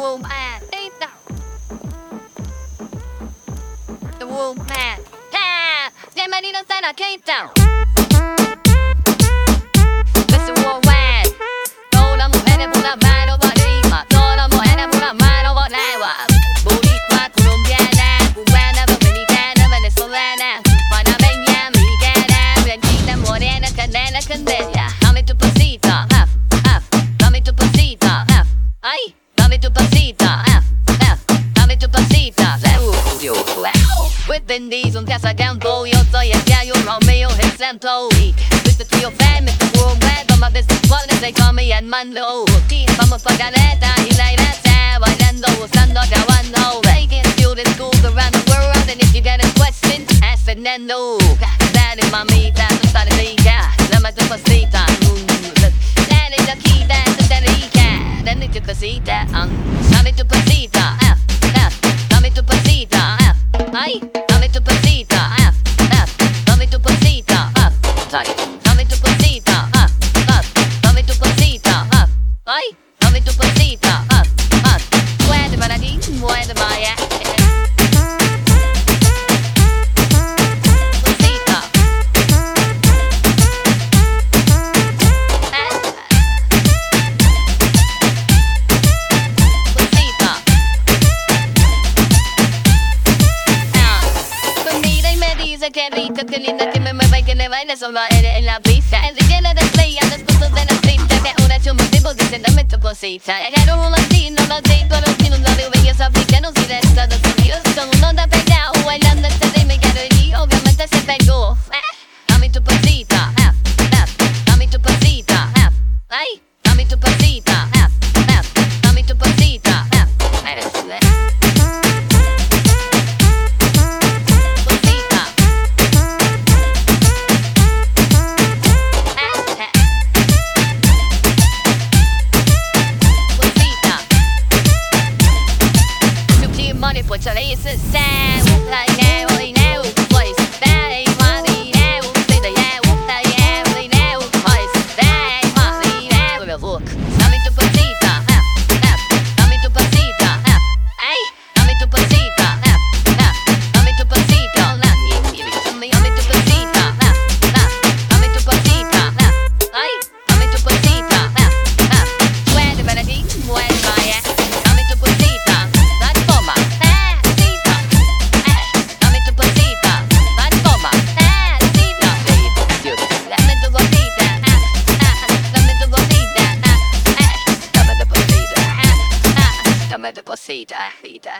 wolf man. Hey now. The wolf man. Yeah. Then I need a sign I can't tell. With Vin Diesel, ya sacando, yo soy el gallo, Romeo, el santo. Y with the trio fan, Mr. Worldwide, all my business partners, they call me Armando. Aquí vamos pa' y la irata, bailando, usando, grabando. Making students schools around the world, and if you got a question, ask Fernando. Dale, mamita, tú sabes rica, dame tu pasita. Dale, chiquita, tú estás rica, dame tu cosita, ah, me dice que rico, que linda, que me mueva y que le baile solo eres en la pista. En llena de play a los puntos de la cita. De una chuma tipo dice dame tu cosita. Agarro un latino, los chinos, los de bellos africanos y de Estados Unidos. Con un onda pegado, bailando este ritmo y obviamente se pegó. Dame tu pasita, ah, ah, dame tu pasita, ah, ay, dame tu pasita, Ain't money now. Look, হয়তো করছে এইটা এইটা